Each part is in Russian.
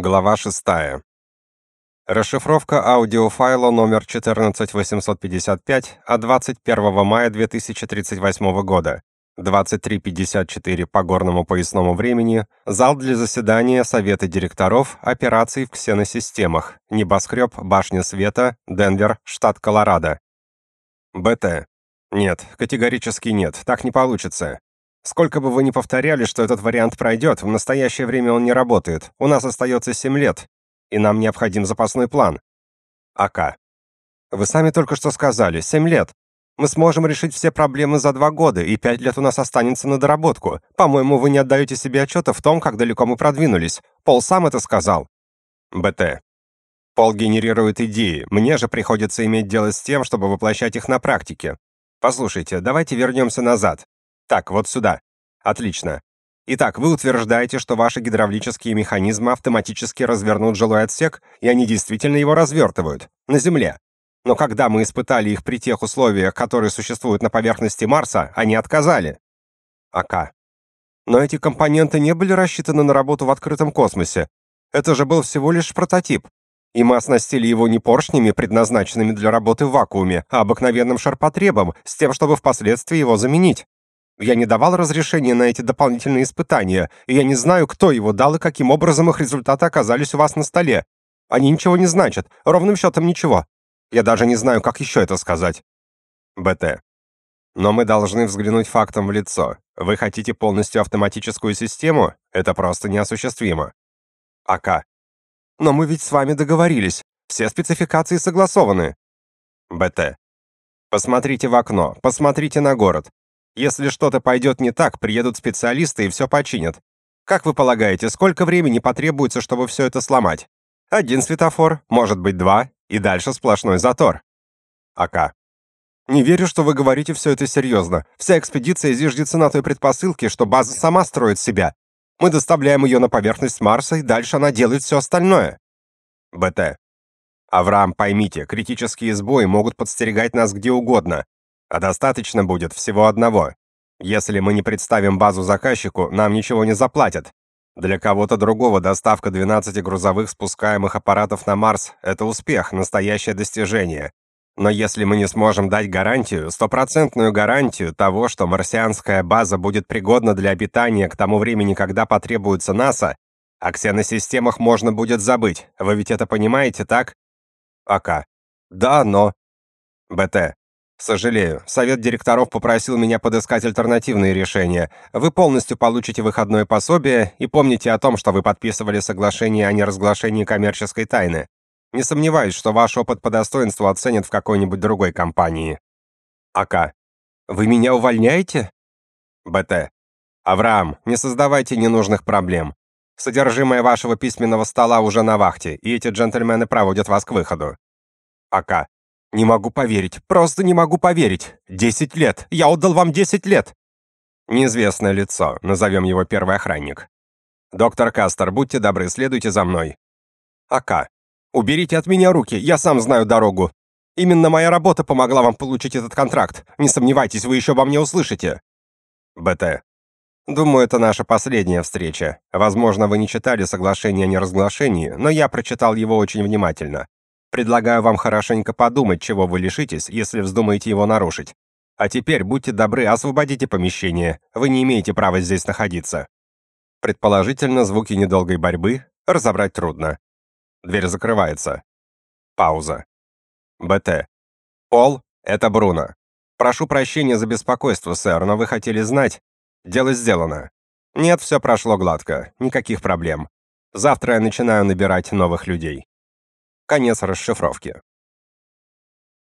Глава 6. Расшифровка аудиофайла номер 14855 от 21 мая 2038 года. 23.54 по горному поясному времени. Зал для заседания Совета директоров операций в ксеносистемах. Небоскреб Башня Света, Денвер, штат Колорадо. БТ. Нет, категорически нет, так не получится. Сколько бы вы ни повторяли, что этот вариант пройдет, в настоящее время он не работает. У нас остается 7 лет, и нам необходим запасной план. АК. Вы сами только что сказали, 7 лет. Мы сможем решить все проблемы за 2 года, и 5 лет у нас останется на доработку. По-моему, вы не отдаете себе отчета в том, как далеко мы продвинулись. Пол сам это сказал. БТ. Пол генерирует идеи. Мне же приходится иметь дело с тем, чтобы воплощать их на практике. Послушайте, давайте вернемся назад. Так, вот сюда. Отлично. Итак, вы утверждаете, что ваши гидравлические механизмы автоматически развернут жилой отсек, и они действительно его развертывают. На Земле. Но когда мы испытали их при тех условиях, которые существуют на поверхности Марса, они отказали. АК. Но эти компоненты не были рассчитаны на работу в открытом космосе. Это же был всего лишь прототип. И мы оснастили его не поршнями, предназначенными для работы в вакууме, а обыкновенным шарпотребом, с тем, чтобы впоследствии его заменить. Я не давал разрешения на эти дополнительные испытания, и я не знаю, кто его дал и каким образом их результаты оказались у вас на столе. Они ничего не значат, ровным счетом ничего. Я даже не знаю, как еще это сказать. БТ. Но мы должны взглянуть фактам в лицо. Вы хотите полностью автоматическую систему? Это просто неосуществимо. АК. Но мы ведь с вами договорились. Все спецификации согласованы. БТ. Посмотрите в окно, посмотрите на город. Если что-то пойдет не так, приедут специалисты и все починят. Как вы полагаете, сколько времени потребуется, чтобы все это сломать? Один светофор, может быть, два, и дальше сплошной затор. АК. Не верю, что вы говорите все это серьезно. Вся экспедиция зиждется на той предпосылке, что база сама строит себя. Мы доставляем ее на поверхность Марса, и дальше она делает все остальное. БТ. Авраам, поймите, критические сбои могут подстерегать нас где угодно. А достаточно будет всего одного. Если мы не представим базу заказчику, нам ничего не заплатят. Для кого-то другого доставка 12 грузовых спускаемых аппаратов на Марс — это успех, настоящее достижение. Но если мы не сможем дать гарантию, стопроцентную гарантию того, что марсианская база будет пригодна для обитания к тому времени, когда потребуется НАСА, о ксеносистемах можно будет забыть. Вы ведь это понимаете, так? АК. Да, но... БТ. Сожалею, совет директоров попросил меня подыскать альтернативные решения. Вы полностью получите выходное пособие и помните о том, что вы подписывали соглашение о неразглашении коммерческой тайны. Не сомневаюсь, что ваш опыт по достоинству оценят в какой-нибудь другой компании. АК. Вы меня увольняете? БТ. Авраам, не создавайте ненужных проблем. Содержимое вашего письменного стола уже на вахте, и эти джентльмены проводят вас к выходу. АК. Не могу поверить, просто не могу поверить. Десять лет. Я отдал вам десять лет. Неизвестное лицо, назовем его первый охранник. Доктор Кастер, будьте добры, следуйте за мной. АК. Уберите от меня руки, я сам знаю дорогу. Именно моя работа помогла вам получить этот контракт. Не сомневайтесь, вы еще обо мне услышите. БТ. Думаю, это наша последняя встреча. Возможно, вы не читали соглашение о неразглашении, но я прочитал его очень внимательно. Предлагаю вам хорошенько подумать, чего вы лишитесь, если вздумаете его нарушить. А теперь, будьте добры, освободите помещение. Вы не имеете права здесь находиться. Предположительно, звуки недолгой борьбы разобрать трудно. Дверь закрывается. Пауза. БТ. Пол, это Бруно. Прошу прощения за беспокойство, сэр, но вы хотели знать. Дело сделано. Нет, все прошло гладко. Никаких проблем. Завтра я начинаю набирать новых людей. Конец расшифровки.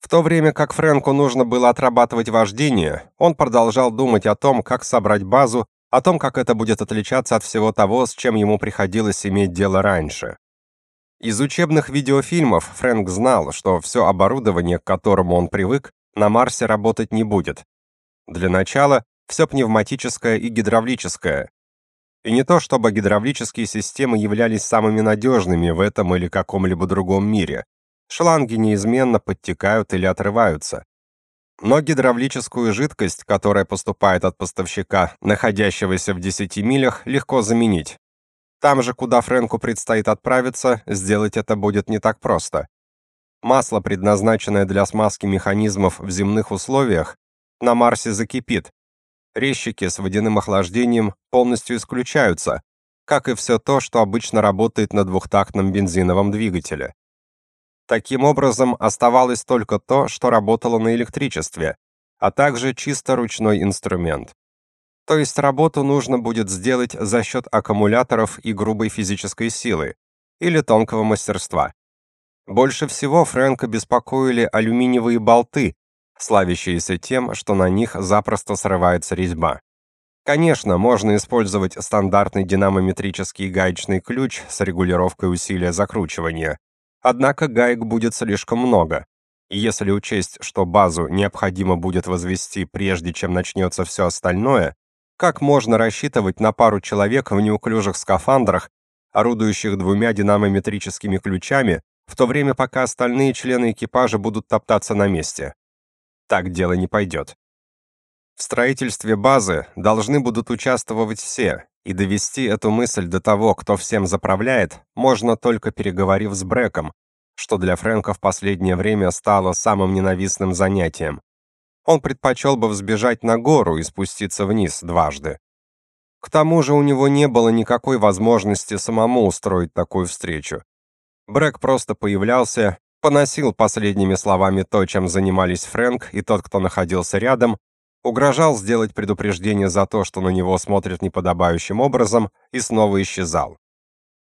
В то время как Фрэнку нужно было отрабатывать вождение, он продолжал думать о том, как собрать базу, о том, как это будет отличаться от всего того, с чем ему приходилось иметь дело раньше. Из учебных видеофильмов Фрэнк знал, что все оборудование, к которому он привык, на Марсе работать не будет. Для начала все пневматическое и гидравлическое, и не то, чтобы гидравлические системы являлись самыми надежными в этом или каком-либо другом мире. Шланги неизменно подтекают или отрываются. Но гидравлическую жидкость, которая поступает от поставщика, находящегося в 10 милях, легко заменить. Там же, куда Фрэнку предстоит отправиться, сделать это будет не так просто. Масло, предназначенное для смазки механизмов в земных условиях, на Марсе закипит. Резчики с водяным охлаждением полностью исключаются, как и все то, что обычно работает на двухтактном бензиновом двигателе. Таким образом, оставалось только то, что работало на электричестве, а также чисто ручной инструмент. То есть работу нужно будет сделать за счет аккумуляторов и грубой физической силы или тонкого мастерства. Больше всего Фрэнка беспокоили алюминиевые болты, славящиеся тем, что на них запросто срывается резьба. Конечно, можно использовать стандартный динамометрический гаечный ключ с регулировкой усилия закручивания. Однако гаек будет слишком много. Если учесть, что базу необходимо будет возвести прежде, чем начнется все остальное, как можно рассчитывать на пару человек в неуклюжих скафандрах, орудующих двумя динамометрическими ключами, в то время пока остальные члены экипажа будут топтаться на месте? Так дело не пойдет. В строительстве базы должны будут участвовать все, и довести эту мысль до того, кто всем заправляет, можно только переговорив с Бреком, что для Фрэнка в последнее время стало самым ненавистным занятием. Он предпочел бы взбежать на гору и спуститься вниз дважды. К тому же у него не было никакой возможности самому устроить такую встречу. Брэк просто появлялся, поносил последними словами то, чем занимались Фрэнк и тот, кто находился рядом, угрожал сделать предупреждение за то, что на него смотрят неподобающим образом, и снова исчезал.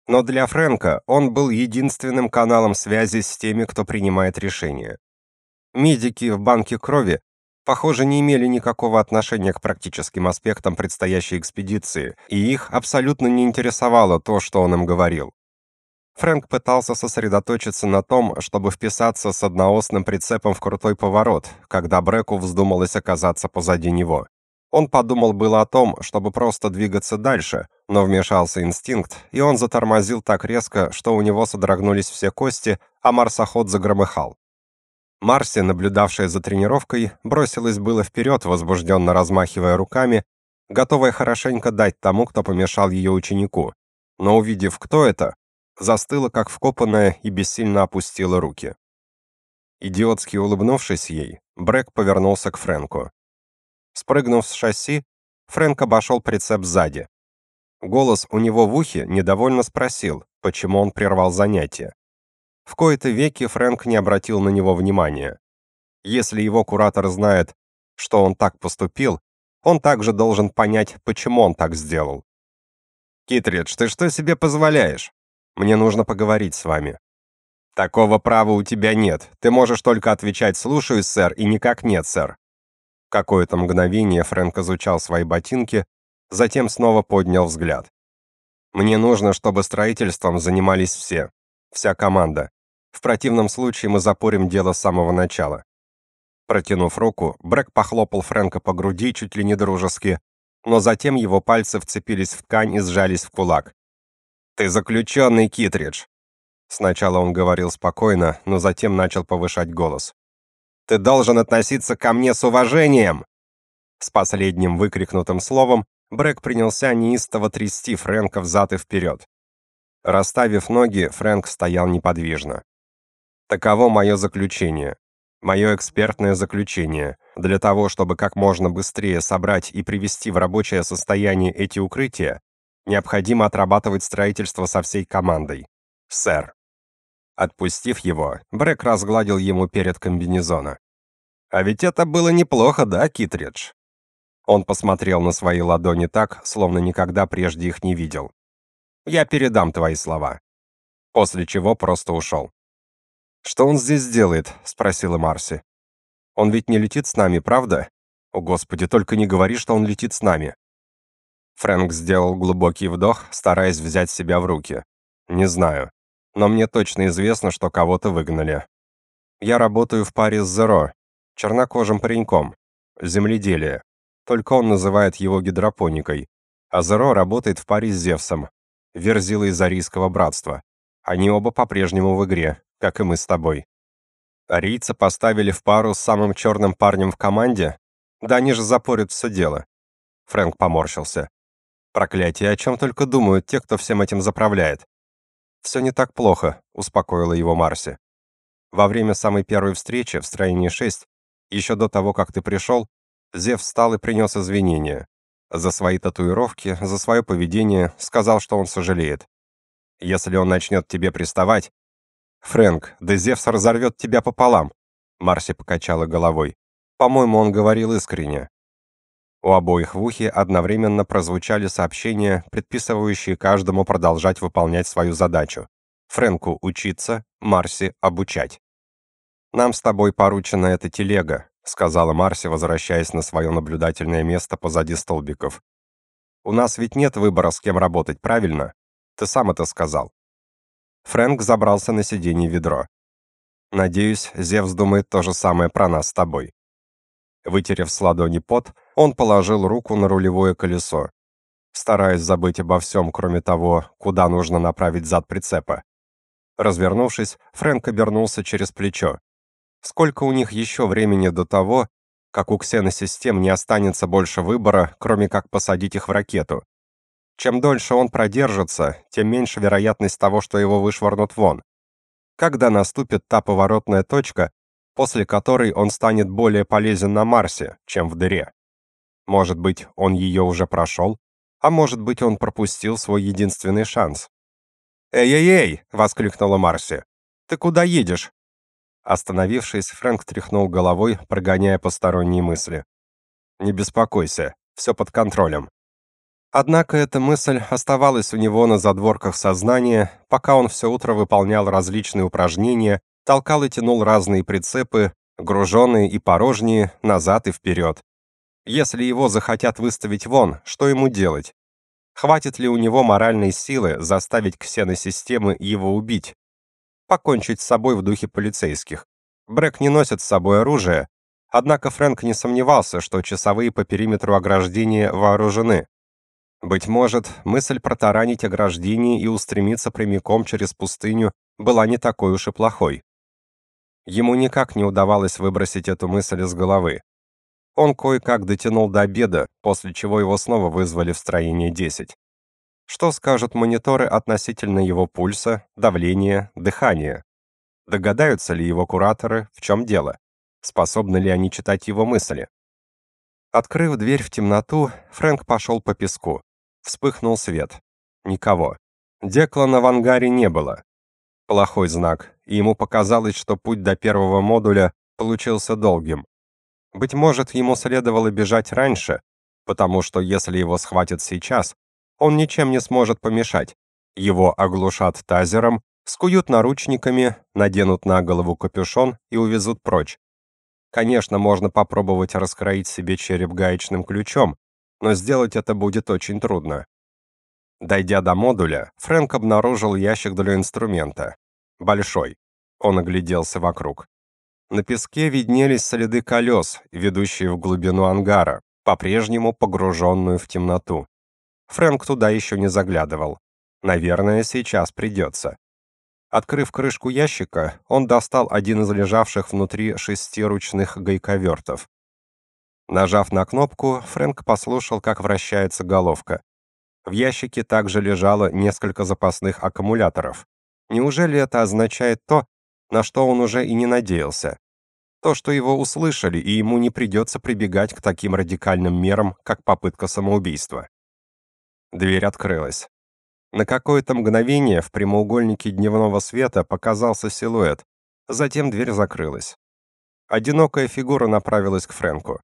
Но для Фрэнка он был единственным каналом связи с теми, кто принимает решения. Медики в банке крови похоже, не имели никакого отношения к практическим аспектам предстоящей экспедиции, и их абсолютно не интересовало то, что он им говорил. Фрэнк пытался сосредоточиться на том, чтобы вписаться с одноосным прицепом в крутой поворот, когда Бреку вздумалось оказаться позади него. Он подумал было о том, чтобы просто двигаться дальше, но вмешался инстинкт, и он затормозил так резко, что у него содрогнулись все кости, а марсоход загромыхал. Марси, наблюдавшая за тренировкой, бросилась было вперед, возбужденно размахивая руками, готовая хорошенько дать тому, кто помешал ее ученику. Но увидев, кто это, застыла как вкопанная и бессильно опустила руки. Идиотски улыбнувшись ей, Брэк повернулся к Фрэнку. Спрыгнув с шасси, Фрэнк обошел прицеп сзади. Голос у него в ухе недовольно спросил, почему он прервал занятие. В кои-то веки Фрэнк не обратил на него внимания. Если его куратор знает, что он так поступил, он также должен понять, почему он так сделал. «Китридж, ты что себе позволяешь? Мне нужно поговорить с вами». «Такого права у тебя нет. Ты можешь только отвечать «слушаюсь, сэр» и никак «нет, сэр». Какое-то мгновение Фрэнк изучал свои ботинки, затем снова поднял взгляд. «Мне нужно, чтобы строительством занимались все. Вся команда. В противном случае мы запорим дело с самого начала. Протянув руку, Брэк похлопал Фрэнка по груди чуть ли не дружески, но затем его пальцы вцепились в ткань и сжались в кулак. «Ты заключенный, Китридж!» Сначала он говорил спокойно, но затем начал повышать голос. «Ты должен относиться ко мне с уважением!» С последним выкрикнутым словом Брэк принялся неистово трясти Фрэнка взад и вперед. Расставив ноги, Фрэнк стоял неподвижно. Таково мое заключение. Мое экспертное заключение. Для того, чтобы как можно быстрее собрать и привести в рабочее состояние эти укрытия, необходимо отрабатывать строительство со всей командой. Сэр. Отпустив его, Брэк разгладил ему перед комбинезона. А ведь это было неплохо, да, Китридж? Он посмотрел на свои ладони так, словно никогда прежде их не видел. Я передам твои слова. После чего просто ушел. Что он здесь делает? спросила Марси. Он ведь не летит с нами, правда? О, господи, только не говори, что он летит с нами. Фрэнк сделал глубокий вдох, стараясь взять себя в руки. Не знаю, но мне точно известно, что кого-то выгнали. Я работаю в паре с Зеро, чернокожим пареньком. Земледелие. Только он называет его гидропоникой. А Зеро работает в паре с Зевсом, верзилой Зарийского братства. Они оба по-прежнему в игре, как и мы с тобой. Арийца поставили в пару с самым черным парнем в команде? Да они же запорят все дело. Фрэнк поморщился. Проклятие, о чем только думают те, кто всем этим заправляет. «Все не так плохо, успокоила его Марси. Во время самой первой встречи в строении 6, еще до того, как ты пришел, Зев встал и принес извинения. За свои татуировки, за свое поведение, сказал, что он сожалеет. Если он начнет тебе приставать... Фрэнк, да Зевс разорвет тебя пополам. Марси покачала головой. По-моему, он говорил искренне. У обоих в ухе одновременно прозвучали сообщения, предписывающие каждому продолжать выполнять свою задачу. Фрэнку учиться, Марси обучать. Нам с тобой поручена эта телега, сказала Марси, возвращаясь на свое наблюдательное место позади столбиков. У нас ведь нет выбора, с кем работать, правильно? Ты сам это сказал. Фрэнк забрался на сиденье ведро. Надеюсь, Зевс думает то же самое про нас с тобой. Вытерев с ладони пот, он положил руку на рулевое колесо, стараясь забыть обо всем, кроме того, куда нужно направить зад прицепа. Развернувшись, Фрэнк обернулся через плечо. Сколько у них еще времени до того, как у ксеносистем не останется больше выбора, кроме как посадить их в ракету? Чем дольше он продержится, тем меньше вероятность того, что его вышвырнут вон. Когда наступит та поворотная точка, после которой он станет более полезен на Марсе, чем в дыре. Может быть, он ее уже прошел, а может быть, он пропустил свой единственный шанс. «Эй-эй-эй!» — воскликнула Марси. «Ты куда едешь?» Остановившись, Фрэнк тряхнул головой, прогоняя посторонние мысли. «Не беспокойся, все под контролем». Однако эта мысль оставалась у него на задворках сознания, пока он все утро выполнял различные упражнения толкал и тянул разные прицепы, груженные и порожние, назад и вперед. Если его захотят выставить вон, что ему делать? Хватит ли у него моральной силы заставить ксеносистемы его убить? Покончить с собой в духе полицейских. Брэк не носит с собой оружие, однако Фрэнк не сомневался, что часовые по периметру ограждения вооружены. Быть может, мысль протаранить ограждение и устремиться прямиком через пустыню была не такой уж и плохой. Ему никак не удавалось выбросить эту мысль из головы. Он кое-как дотянул до обеда, после чего его снова вызвали в строение 10. Что скажут мониторы относительно его пульса, давления, дыхания? Догадаются ли его кураторы, в чем дело? Способны ли они читать его мысли? Открыв дверь в темноту, Фрэнк пошел по песку. Вспыхнул свет. Никого. Деклана в ангаре не было. Плохой знак, и ему показалось, что путь до первого модуля получился долгим. Быть может, ему следовало бежать раньше, потому что если его схватят сейчас, он ничем не сможет помешать. Его оглушат тазером, скуют наручниками, наденут на голову капюшон и увезут прочь. Конечно, можно попробовать раскроить себе череп гаечным ключом, но сделать это будет очень трудно. Дойдя до модуля, Фрэнк обнаружил ящик для инструмента. Большой. Он огляделся вокруг. На песке виднелись следы колес, ведущие в глубину ангара, по-прежнему погруженную в темноту. Фрэнк туда еще не заглядывал. Наверное, сейчас придется. Открыв крышку ящика, он достал один из лежавших внутри шести ручных гайковертов. Нажав на кнопку, Фрэнк послушал, как вращается головка. В ящике также лежало несколько запасных аккумуляторов. Неужели это означает то, на что он уже и не надеялся? То, что его услышали, и ему не придется прибегать к таким радикальным мерам, как попытка самоубийства. Дверь открылась. На какое-то мгновение в прямоугольнике дневного света показался силуэт. Затем дверь закрылась. Одинокая фигура направилась к Фрэнку.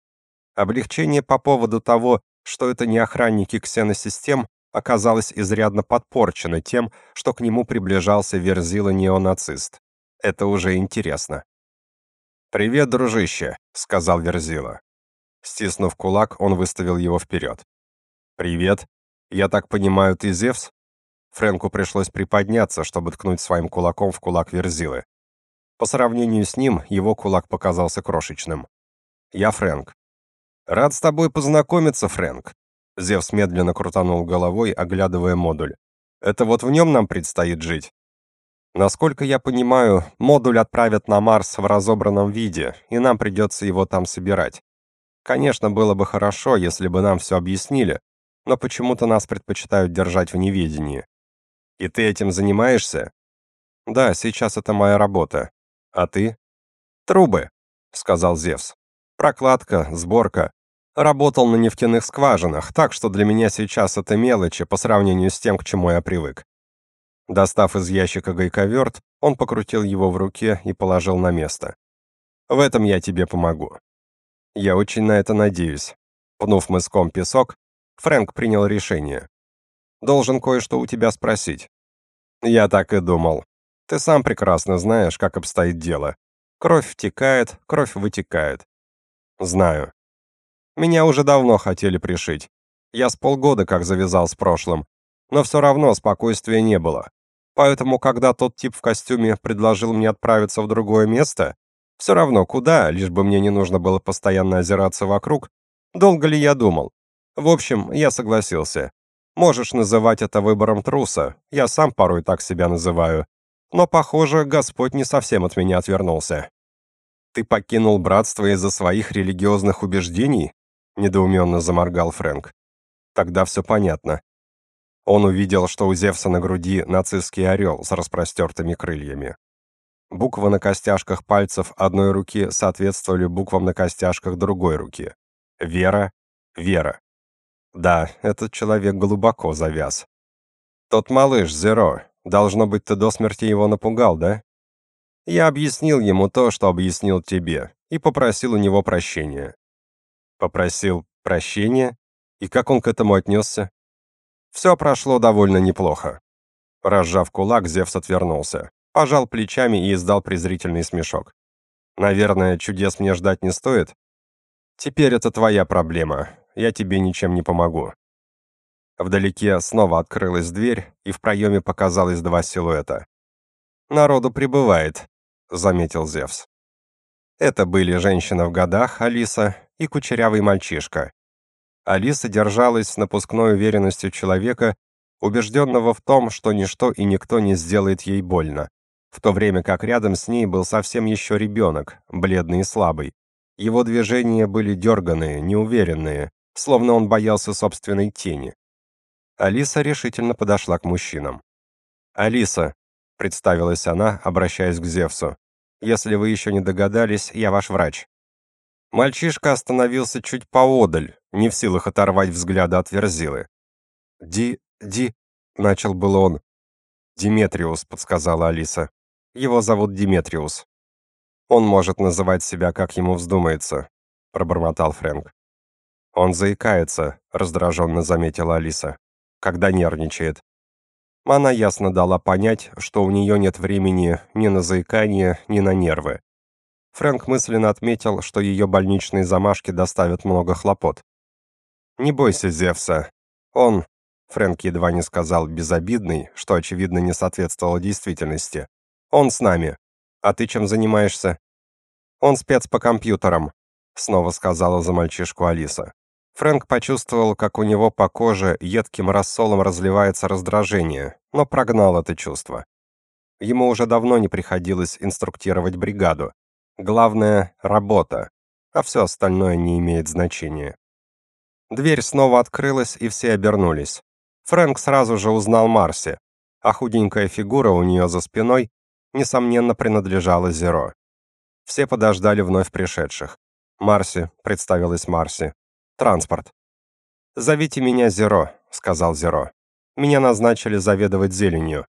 Облегчение по поводу того, что это не охранники ксеносистем, оказалось изрядно подпорчено тем, что к нему приближался Верзила-неонацист. Это уже интересно. «Привет, дружище», — сказал Верзила. Стиснув кулак, он выставил его вперед. «Привет. Я так понимаю, ты Зевс?» Фрэнку пришлось приподняться, чтобы ткнуть своим кулаком в кулак Верзилы. По сравнению с ним, его кулак показался крошечным. «Я Фрэнк. «Рад с тобой познакомиться, Фрэнк». Зевс медленно крутанул головой, оглядывая модуль. «Это вот в нем нам предстоит жить?» «Насколько я понимаю, модуль отправят на Марс в разобранном виде, и нам придется его там собирать. Конечно, было бы хорошо, если бы нам все объяснили, но почему-то нас предпочитают держать в неведении. И ты этим занимаешься? Да, сейчас это моя работа. А ты? Трубы, сказал Зевс. Прокладка, сборка. Работал на нефтяных скважинах, так что для меня сейчас это мелочи по сравнению с тем, к чему я привык. Достав из ящика гайковерт, он покрутил его в руке и положил на место. В этом я тебе помогу. Я очень на это надеюсь. Пнув мыском песок, Фрэнк принял решение. Должен кое-что у тебя спросить. Я так и думал. Ты сам прекрасно знаешь, как обстоит дело. Кровь втекает, кровь вытекает. Знаю. Меня уже давно хотели пришить. Я с полгода как завязал с прошлым, но все равно спокойствия не было. Поэтому, когда тот тип в костюме предложил мне отправиться в другое место, все равно куда, лишь бы мне не нужно было постоянно озираться вокруг, долго ли я думал. В общем, я согласился. Можешь называть это выбором труса, я сам порой так себя называю. Но, похоже, Господь не совсем от меня отвернулся. Ты покинул братство из-за своих религиозных убеждений? недоуменно заморгал Фрэнк. Тогда все понятно. Он увидел, что у Зевса на груди нацистский орел с распростертыми крыльями. Буквы на костяшках пальцев одной руки соответствовали буквам на костяшках другой руки. Вера, Вера. Да, этот человек глубоко завяз. Тот малыш, Зеро, должно быть, ты до смерти его напугал, да? Я объяснил ему то, что объяснил тебе, и попросил у него прощения. Попросил прощения? И как он к этому отнесся? Все прошло довольно неплохо. Разжав кулак, Зевс отвернулся, пожал плечами и издал презрительный смешок. Наверное, чудес мне ждать не стоит. Теперь это твоя проблема. Я тебе ничем не помогу. Вдалеке снова открылась дверь, и в проеме показалось два силуэта. Народу прибывает, заметил Зевс. Это были женщина в годах, Алиса, и кучерявый мальчишка. Алиса держалась с напускной уверенностью человека, убежденного в том, что ничто и никто не сделает ей больно, в то время как рядом с ней был совсем еще ребенок, бледный и слабый. Его движения были дерганные, неуверенные, словно он боялся собственной тени. Алиса решительно подошла к мужчинам. «Алиса», — представилась она, обращаясь к Зевсу, — «если вы еще не догадались, я ваш врач». Мальчишка остановился чуть поодаль, не в силах оторвать взгляда от Верзилы. «Ди... Ди...» — начал был он. «Диметриус», — подсказала Алиса. «Его зовут Диметриус». «Он может называть себя, как ему вздумается», — пробормотал Фрэнк. «Он заикается», — раздраженно заметила Алиса, — «когда нервничает». Она ясно дала понять, что у нее нет времени ни на заикание, ни на нервы. Фрэнк мысленно отметил, что ее больничные замашки доставят много хлопот. «Не бойся Зевса. Он...» Фрэнк едва не сказал «безобидный», что, очевидно, не соответствовало действительности. «Он с нами. А ты чем занимаешься?» «Он спец по компьютерам», — снова сказала за мальчишку Алиса. Фрэнк почувствовал, как у него по коже едким рассолом разливается раздражение, но прогнал это чувство. Ему уже давно не приходилось инструктировать бригаду. Главное — работа, а все остальное не имеет значения. Дверь снова открылась, и все обернулись. Фрэнк сразу же узнал Марси, а худенькая фигура у нее за спиной, несомненно, принадлежала Зеро. Все подождали вновь пришедших. «Марси», — представилась Марси. «Транспорт». «Зовите меня Зеро», — сказал Зеро. «Меня назначили заведовать зеленью».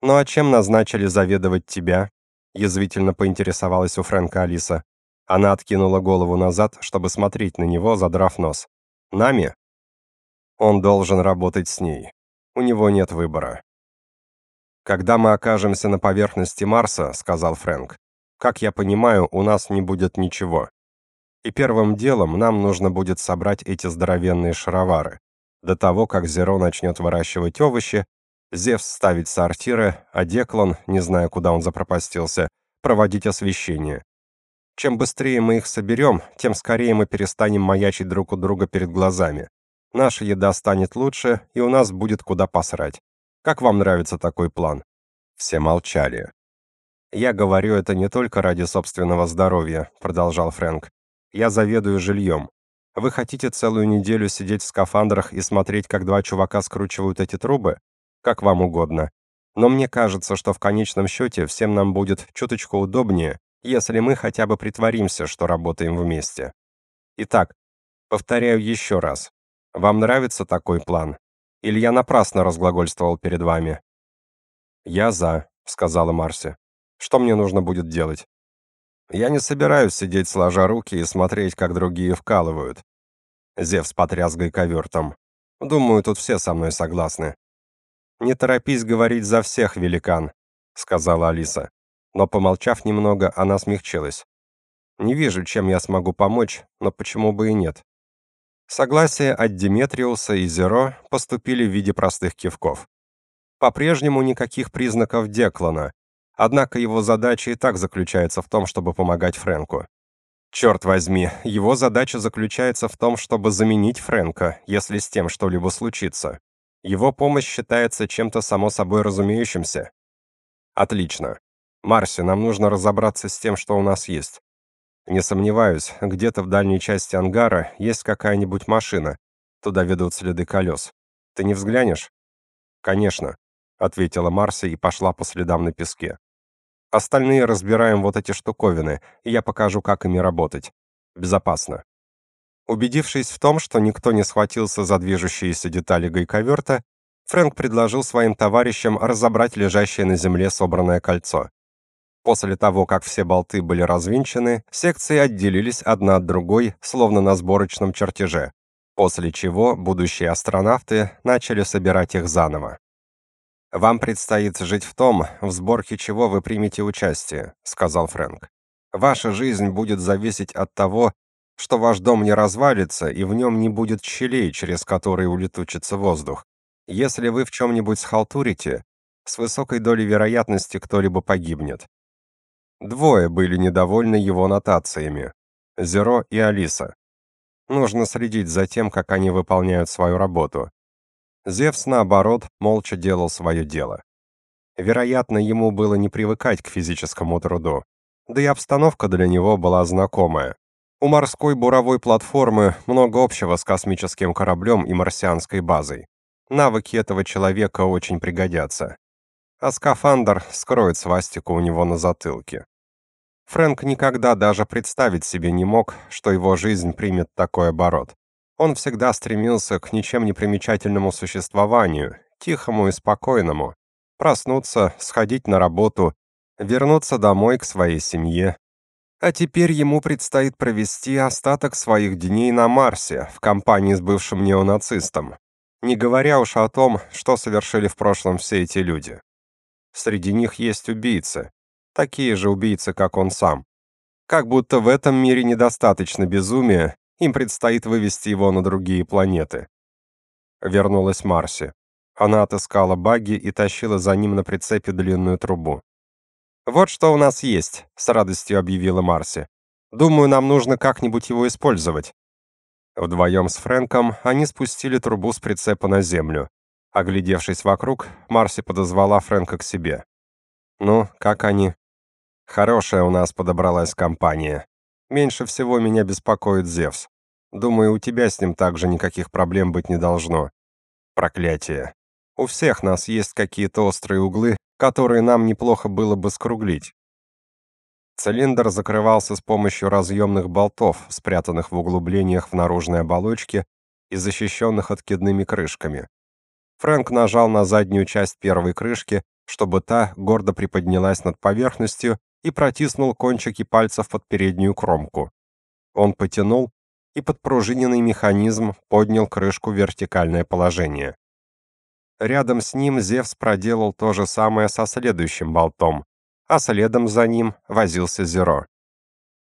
«Ну а чем назначили заведовать тебя?» язвительно поинтересовалась у Фрэнка Алиса. Она откинула голову назад, чтобы смотреть на него, задрав нос. Нами? Он должен работать с ней. У него нет выбора. Когда мы окажемся на поверхности Марса, сказал Фрэнк. Как я понимаю, у нас не будет ничего. И первым делом нам нужно будет собрать эти здоровенные шаровары. До того, как Зеро начнет выращивать овощи, Зевс ставить сортиры, а Деклан, не зная, куда он запропастился, проводить освещение. Чем быстрее мы их соберем, тем скорее мы перестанем маячить друг у друга перед глазами. Наша еда станет лучше, и у нас будет куда посрать. Как вам нравится такой план? Все молчали. Я говорю это не только ради собственного здоровья, продолжал Фрэнк. Я заведую жильем. Вы хотите целую неделю сидеть в скафандрах и смотреть, как два чувака скручивают эти трубы? Как вам угодно. Но мне кажется, что в конечном счете всем нам будет чуточку удобнее, если мы хотя бы притворимся, что работаем вместе. Итак, повторяю еще раз. Вам нравится такой план? Или я напрасно разглагольствовал перед вами? Я за, сказала Марси. Что мне нужно будет делать? Я не собираюсь сидеть сложа руки и смотреть, как другие вкалывают. Зевс потряс гайковертом. Думаю, тут все со мной согласны. Не торопись говорить за всех, великан, сказала Алиса. Но помолчав немного, она смягчилась. Не вижу, чем я смогу помочь, но почему бы и нет? Согласие от Диметриуса и Зеро поступили в виде простых кивков. По-прежнему никаких признаков Деклана, однако его задача и так заключается в том, чтобы помогать Фрэнку. Черт возьми, его задача заключается в том, чтобы заменить Фрэнка, если с тем что-либо случится. Его помощь считается чем-то само собой разумеющимся. Отлично. Марси, нам нужно разобраться с тем, что у нас есть. Не сомневаюсь, где-то в дальней части ангара есть какая-нибудь машина. Туда ведут следы колес. Ты не взглянешь? Конечно, ответила Марси и пошла по следам на песке. Остальные разбираем вот эти штуковины, и я покажу, как ими работать. Безопасно. Убедившись в том, что никто не схватился за движущиеся детали гайковерта, Фрэнк предложил своим товарищам разобрать лежащее на земле собранное кольцо. После того, как все болты были развинчены, секции отделились одна от другой, словно на сборочном чертеже, после чего будущие астронавты начали собирать их заново. Вам предстоит жить в том, в сборке чего вы примете участие, сказал Фрэнк. Ваша жизнь будет зависеть от того, что ваш дом не развалится и в нем не будет щелей, через которые улетучится воздух. Если вы в чем нибудь схалтурите, с высокой долей вероятности кто-либо погибнет. Двое были недовольны его нотациями Зеро и Алиса. Нужно следить за тем, как они выполняют свою работу. Зевс, наоборот, молча делал свое дело. Вероятно, ему было не привыкать к физическому труду. Да и обстановка для него была знакомая. У морской буровой платформы много общего с космическим кораблем и марсианской базой. Навыки этого человека очень пригодятся а скафандр скроет свастику у него на затылке. Фрэнк никогда даже представить себе не мог, что его жизнь примет такой оборот. Он всегда стремился к ничем не примечательному существованию, тихому и спокойному. Проснуться, сходить на работу, вернуться домой к своей семье. А теперь ему предстоит провести остаток своих дней на Марсе в компании с бывшим неонацистом, не говоря уж о том, что совершили в прошлом все эти люди. Среди них есть убийцы, такие же убийцы, как он сам. Как будто в этом мире недостаточно безумия, им предстоит вывести его на другие планеты. Вернулась Марси. Она отыскала багги и тащила за ним на прицепе длинную трубу. «Вот что у нас есть», — с радостью объявила Марси. «Думаю, нам нужно как-нибудь его использовать». Вдвоем с Фрэнком они спустили трубу с прицепа на землю. Оглядевшись вокруг, Марси подозвала Фрэнка к себе. «Ну, как они?» «Хорошая у нас подобралась компания. Меньше всего меня беспокоит Зевс. Думаю, у тебя с ним также никаких проблем быть не должно. Проклятие. У всех нас есть какие-то острые углы, которые нам неплохо было бы скруглить». Цилиндр закрывался с помощью разъемных болтов, спрятанных в углублениях в наружной оболочке и защищенных откидными крышками. Фрэнк нажал на заднюю часть первой крышки, чтобы та гордо приподнялась над поверхностью и протиснул кончики пальцев под переднюю кромку. Он потянул, и подпружиненный механизм поднял крышку в вертикальное положение. Рядом с ним Зевс проделал то же самое со следующим болтом, а следом за ним возился Зеро.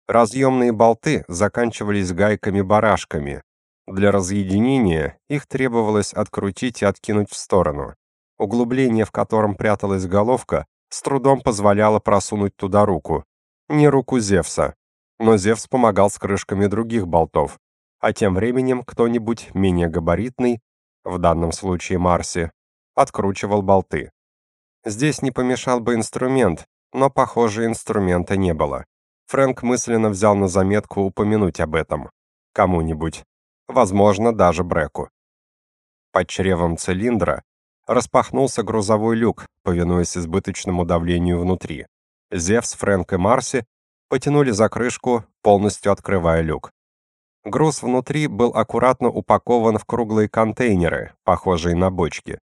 Разъемные болты заканчивались гайками-барашками, для разъединения их требовалось открутить и откинуть в сторону. Углубление, в котором пряталась головка, с трудом позволяло просунуть туда руку. Не руку Зевса, но Зевс помогал с крышками других болтов. А тем временем кто-нибудь менее габаритный, в данном случае Марси, откручивал болты. Здесь не помешал бы инструмент, но, похоже, инструмента не было. Фрэнк мысленно взял на заметку упомянуть об этом кому-нибудь. Возможно, даже Бреку. Под чревом цилиндра распахнулся грузовой люк, повинуясь избыточному давлению внутри. Зевс, Фрэнк и Марси потянули за крышку, полностью открывая люк. Груз внутри был аккуратно упакован в круглые контейнеры, похожие на бочки.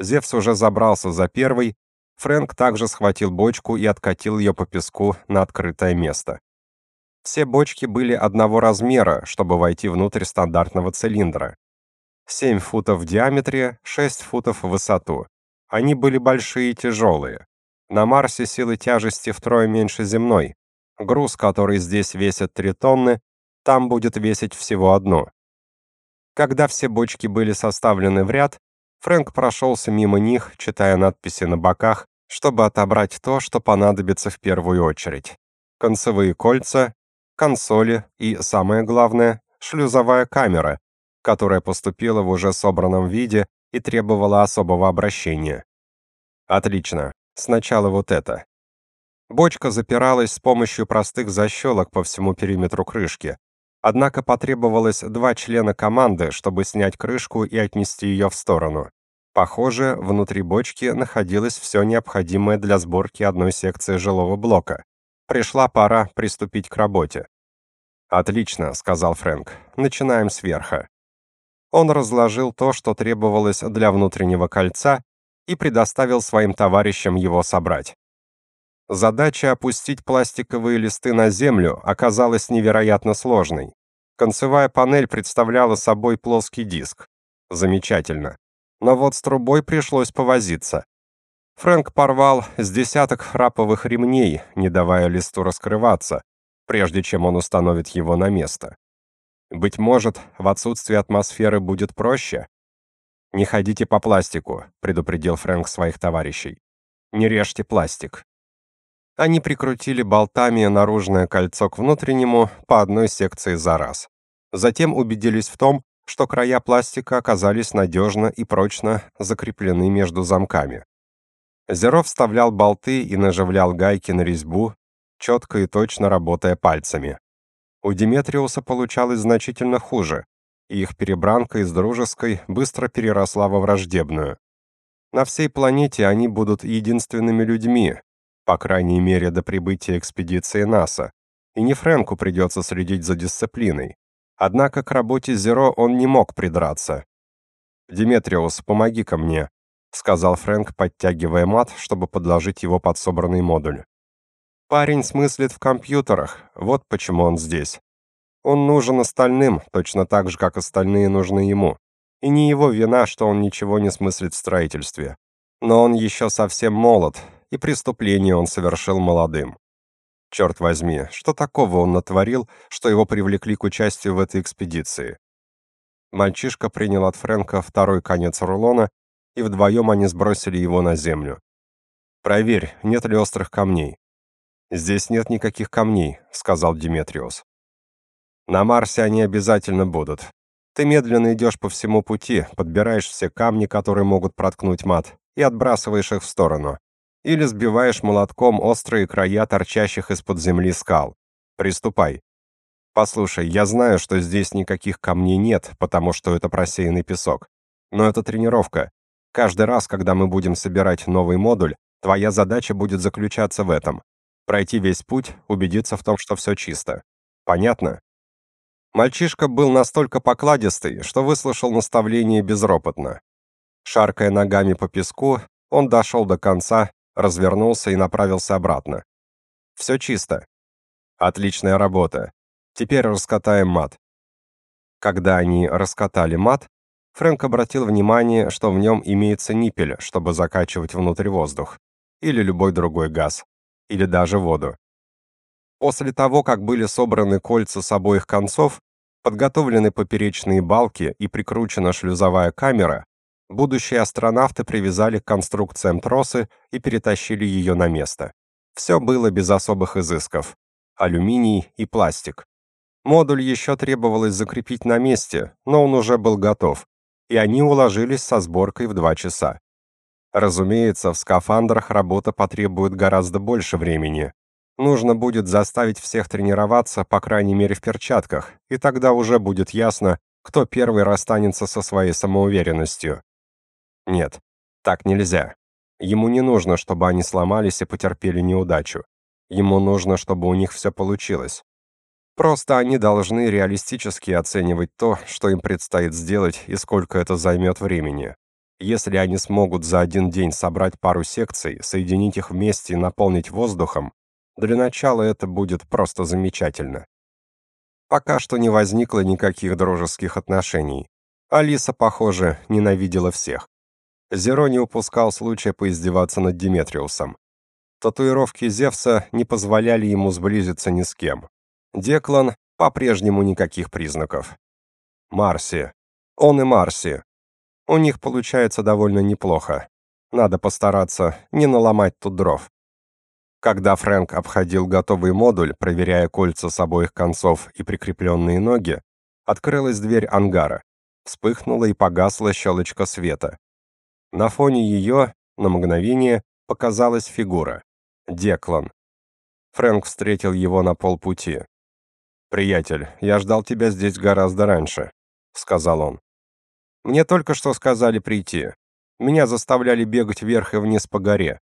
Зевс уже забрался за первый, Фрэнк также схватил бочку и откатил ее по песку на открытое место. Все бочки были одного размера, чтобы войти внутрь стандартного цилиндра. 7 футов в диаметре, 6 футов в высоту. Они были большие и тяжелые. На Марсе силы тяжести втрое меньше земной. Груз, который здесь весит 3 тонны, там будет весить всего одну. Когда все бочки были составлены в ряд, Фрэнк прошелся мимо них, читая надписи на боках, чтобы отобрать то, что понадобится в первую очередь. Концевые кольца, консоли и, самое главное, шлюзовая камера, которая поступила в уже собранном виде и требовала особого обращения. Отлично. Сначала вот это. Бочка запиралась с помощью простых защелок по всему периметру крышки. Однако потребовалось два члена команды, чтобы снять крышку и отнести ее в сторону. Похоже, внутри бочки находилось все необходимое для сборки одной секции жилого блока. Пришла пора приступить к работе. Отлично, сказал Фрэнк. Начинаем сверху. Он разложил то, что требовалось для внутреннего кольца, и предоставил своим товарищам его собрать. Задача опустить пластиковые листы на землю оказалась невероятно сложной. Концевая панель представляла собой плоский диск. Замечательно. Но вот с трубой пришлось повозиться. Фрэнк порвал с десяток храповых ремней, не давая листу раскрываться, прежде чем он установит его на место. Быть может, в отсутствии атмосферы будет проще. Не ходите по пластику, предупредил Фрэнк своих товарищей. Не режьте пластик. Они прикрутили болтами наружное кольцо к внутреннему по одной секции за раз. Затем убедились в том, что края пластика оказались надежно и прочно закреплены между замками. Зеро вставлял болты и наживлял гайки на резьбу, четко и точно работая пальцами. У Диметриуса получалось значительно хуже, и их перебранка из дружеской быстро переросла во враждебную. На всей планете они будут единственными людьми, по крайней мере до прибытия экспедиции НАСА, и не Фрэнку придется следить за дисциплиной. Однако к работе Зеро он не мог придраться. «Диметриус, помоги-ка мне», — сказал Фрэнк, подтягивая мат, чтобы подложить его под собранный модуль. «Парень смыслит в компьютерах, вот почему он здесь. Он нужен остальным, точно так же, как остальные нужны ему. И не его вина, что он ничего не смыслит в строительстве. Но он еще совсем молод, и преступление он совершил молодым. Черт возьми, что такого он натворил, что его привлекли к участию в этой экспедиции? Мальчишка принял от Фрэнка второй конец рулона, и вдвоем они сбросили его на землю. Проверь, нет ли острых камней. Здесь нет никаких камней, сказал Диметриус. На Марсе они обязательно будут. Ты медленно идешь по всему пути, подбираешь все камни, которые могут проткнуть мат, и отбрасываешь их в сторону или сбиваешь молотком острые края торчащих из-под земли скал. Приступай. Послушай, я знаю, что здесь никаких камней нет, потому что это просеянный песок. Но это тренировка. Каждый раз, когда мы будем собирать новый модуль, твоя задача будет заключаться в этом. Пройти весь путь, убедиться в том, что все чисто. Понятно? Мальчишка был настолько покладистый, что выслушал наставление безропотно. Шаркая ногами по песку, он дошел до конца развернулся и направился обратно. Все чисто. Отличная работа. Теперь раскатаем мат. Когда они раскатали мат, Фрэнк обратил внимание, что в нем имеется ниппель, чтобы закачивать внутрь воздух, или любой другой газ, или даже воду. После того, как были собраны кольца с обоих концов, подготовлены поперечные балки и прикручена шлюзовая камера, Будущие астронавты привязали к конструкциям тросы и перетащили ее на место. Все было без особых изысков. Алюминий и пластик. Модуль еще требовалось закрепить на месте, но он уже был готов, и они уложились со сборкой в два часа. Разумеется, в скафандрах работа потребует гораздо больше времени. Нужно будет заставить всех тренироваться, по крайней мере, в перчатках, и тогда уже будет ясно, Кто первый расстанется со своей самоуверенностью? Нет, так нельзя. Ему не нужно, чтобы они сломались и потерпели неудачу. Ему нужно, чтобы у них все получилось. Просто они должны реалистически оценивать то, что им предстоит сделать и сколько это займет времени. Если они смогут за один день собрать пару секций, соединить их вместе и наполнить воздухом, для начала это будет просто замечательно. Пока что не возникло никаких дружеских отношений. Алиса, похоже, ненавидела всех. Зеро не упускал случая поиздеваться над Диметриусом. Татуировки Зевса не позволяли ему сблизиться ни с кем. Деклан по-прежнему никаких признаков. Марси. Он и Марси. У них получается довольно неплохо. Надо постараться не наломать тут дров. Когда Фрэнк обходил готовый модуль, проверяя кольца с обоих концов и прикрепленные ноги, открылась дверь ангара. Вспыхнула и погасла щелочка света. На фоне ее, на мгновение, показалась фигура. Деклан. Фрэнк встретил его на полпути. «Приятель, я ждал тебя здесь гораздо раньше», — сказал он. «Мне только что сказали прийти. Меня заставляли бегать вверх и вниз по горе.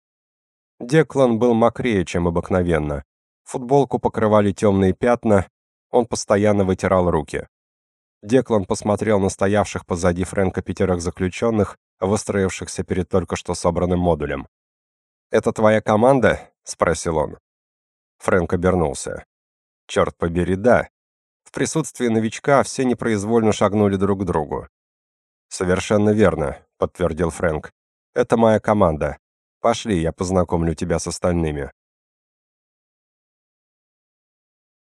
Деклан был мокрее, чем обыкновенно. Футболку покрывали темные пятна, он постоянно вытирал руки. Деклан посмотрел на стоявших позади Фрэнка пятерых заключенных, выстроившихся перед только что собранным модулем. «Это твоя команда?» — спросил он. Фрэнк обернулся. «Черт побери, да». В присутствии новичка все непроизвольно шагнули друг к другу. «Совершенно верно», — подтвердил Фрэнк. «Это моя команда. Пошли, я познакомлю тебя с остальными.